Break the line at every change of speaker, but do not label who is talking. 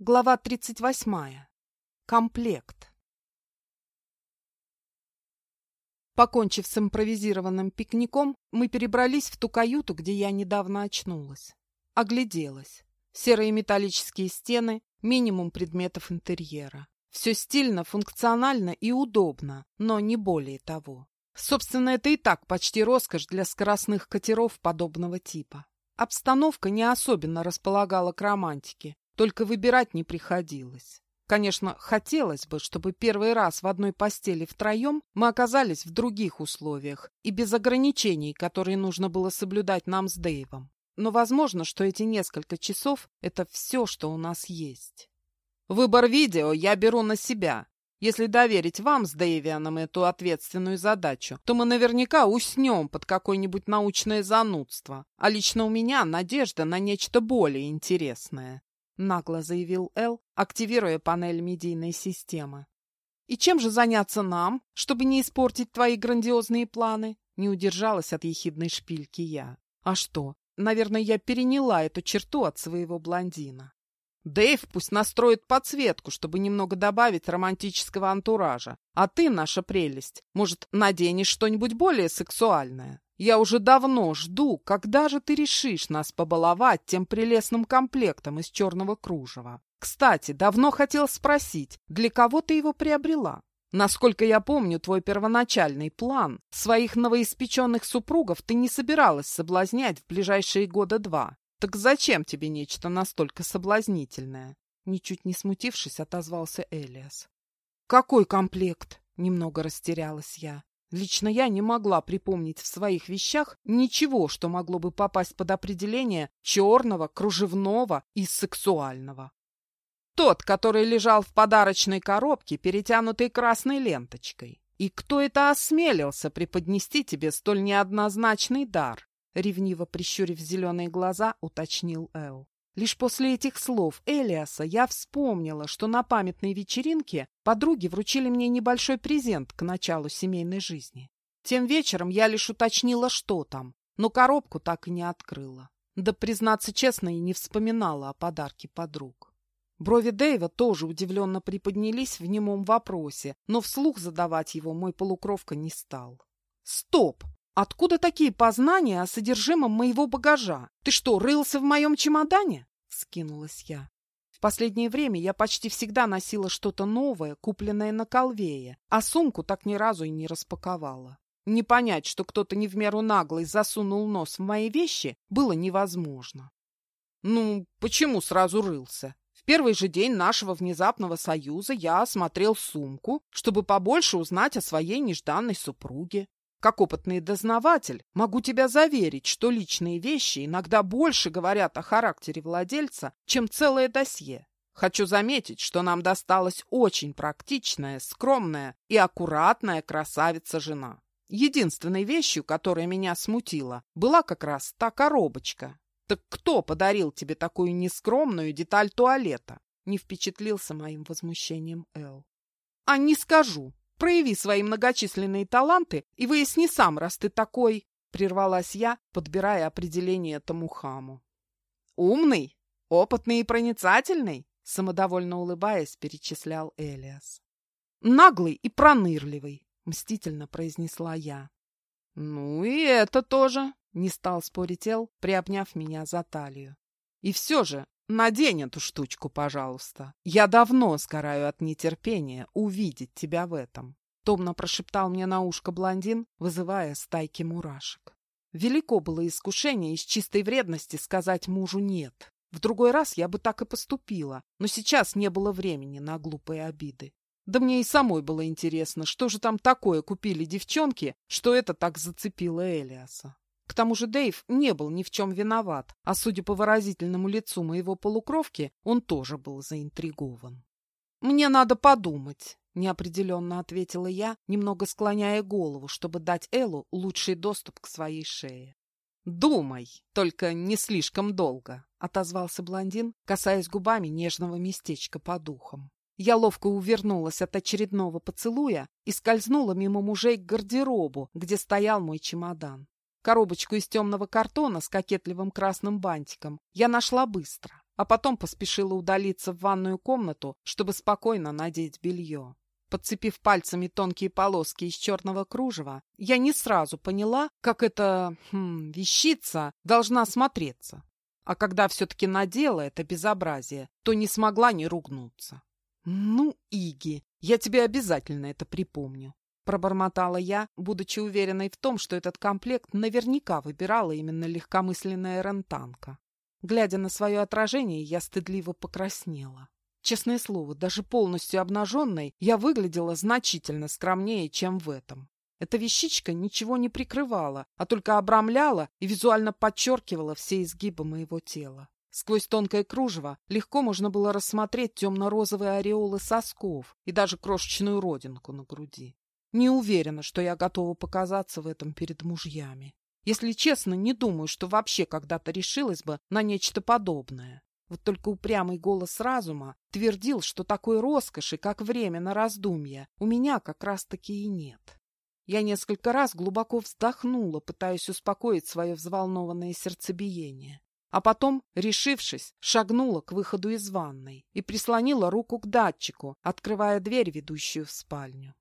Глава 38. Комплект. Покончив с импровизированным пикником, мы перебрались в ту каюту, где я недавно очнулась. Огляделась. Серые металлические стены, минимум предметов интерьера. Все стильно, функционально и удобно, но не более того. Собственно, это и так почти роскошь для скоростных катеров подобного типа. Обстановка не особенно располагала к романтике, только выбирать не приходилось. Конечно, хотелось бы, чтобы первый раз в одной постели втроем мы оказались в других условиях и без ограничений, которые нужно было соблюдать нам с Дэйвом. Но возможно, что эти несколько часов — это все, что у нас есть. Выбор видео я беру на себя. Если доверить вам с Дэйвианом эту ответственную задачу, то мы наверняка уснем под какое-нибудь научное занудство. А лично у меня надежда на нечто более интересное нагло заявил Эл, активируя панель медийной системы. «И чем же заняться нам, чтобы не испортить твои грандиозные планы?» Не удержалась от ехидной шпильки я. «А что? Наверное, я переняла эту черту от своего блондина. Дэйв пусть настроит подсветку, чтобы немного добавить романтического антуража. А ты, наша прелесть, может, наденешь что-нибудь более сексуальное?» Я уже давно жду, когда же ты решишь нас побаловать тем прелестным комплектом из черного кружева. Кстати, давно хотел спросить, для кого ты его приобрела? Насколько я помню твой первоначальный план, своих новоиспеченных супругов ты не собиралась соблазнять в ближайшие года два. Так зачем тебе нечто настолько соблазнительное? Ничуть не смутившись, отозвался Элиас. Какой комплект? Немного растерялась я. Лично я не могла припомнить в своих вещах ничего, что могло бы попасть под определение черного, кружевного и сексуального. Тот, который лежал в подарочной коробке, перетянутой красной ленточкой. И кто это осмелился преподнести тебе столь неоднозначный дар? Ревниво прищурив зеленые глаза, уточнил Эл. Лишь после этих слов Элиаса я вспомнила, что на памятной вечеринке подруги вручили мне небольшой презент к началу семейной жизни. Тем вечером я лишь уточнила, что там, но коробку так и не открыла. Да, признаться честно, и не вспоминала о подарке подруг. Брови Дэйва тоже удивленно приподнялись в немом вопросе, но вслух задавать его мой полукровка не стал. «Стоп! Откуда такие познания о содержимом моего багажа? Ты что, рылся в моем чемодане?» Скинулась я. В последнее время я почти всегда носила что-то новое, купленное на колвее, а сумку так ни разу и не распаковала. Не понять, что кто-то не в меру наглый засунул нос в мои вещи, было невозможно. Ну, почему сразу рылся? В первый же день нашего внезапного союза я осмотрел сумку, чтобы побольше узнать о своей нежданной супруге. Как опытный дознаватель, могу тебя заверить, что личные вещи иногда больше говорят о характере владельца, чем целое досье. Хочу заметить, что нам досталась очень практичная, скромная и аккуратная красавица-жена. Единственной вещью, которая меня смутила, была как раз та коробочка. Так кто подарил тебе такую нескромную деталь туалета? Не впечатлился моим возмущением Эл. А не скажу, Прояви свои многочисленные таланты и выясни сам, раз ты такой, — прервалась я, подбирая определение этому хаму. «Умный, опытный и проницательный?» — самодовольно улыбаясь, перечислял Элиас. «Наглый и пронырливый», — мстительно произнесла я. «Ну и это тоже», — не стал спорить Эл, приобняв меня за талию. «И все же Надень эту штучку, пожалуйста. Я давно сгораю от нетерпения увидеть тебя в этом. Томно прошептал мне на ушко блондин, вызывая стайки мурашек. Велико было искушение из чистой вредности сказать мужу «нет». В другой раз я бы так и поступила, но сейчас не было времени на глупые обиды. Да мне и самой было интересно, что же там такое купили девчонки, что это так зацепило Элиаса. К тому же Дэйв не был ни в чем виноват, а судя по выразительному лицу моего полукровки, он тоже был заинтригован. «Мне надо подумать», — неопределенно ответила я, немного склоняя голову, чтобы дать Эллу лучший доступ к своей шее. «Думай, только не слишком долго», — отозвался блондин, касаясь губами нежного местечка по духам. Я ловко увернулась от очередного поцелуя и скользнула мимо мужей к гардеробу, где стоял мой чемодан. Коробочку из темного картона с кокетливым красным бантиком я нашла быстро. а потом поспешила удалиться в ванную комнату, чтобы спокойно надеть белье. Подцепив пальцами тонкие полоски из черного кружева, я не сразу поняла, как эта хм, вещица должна смотреться. А когда все-таки надела это безобразие, то не смогла не ругнуться. «Ну, Иги, я тебе обязательно это припомню», — пробормотала я, будучи уверенной в том, что этот комплект наверняка выбирала именно легкомысленная рентанка. Глядя на свое отражение, я стыдливо покраснела. Честное слово, даже полностью обнаженной я выглядела значительно скромнее, чем в этом. Эта вещичка ничего не прикрывала, а только обрамляла и визуально подчеркивала все изгибы моего тела. Сквозь тонкое кружево легко можно было рассмотреть темно-розовые ореолы сосков и даже крошечную родинку на груди. Не уверена, что я готова показаться в этом перед мужьями. Если честно, не думаю, что вообще когда-то решилась бы на нечто подобное. Вот только упрямый голос разума твердил, что такой роскоши, как время на раздумья, у меня как раз-таки и нет. Я несколько раз глубоко вздохнула, пытаясь успокоить свое взволнованное сердцебиение. А потом, решившись, шагнула к выходу из ванной и прислонила руку к датчику, открывая дверь, ведущую в спальню.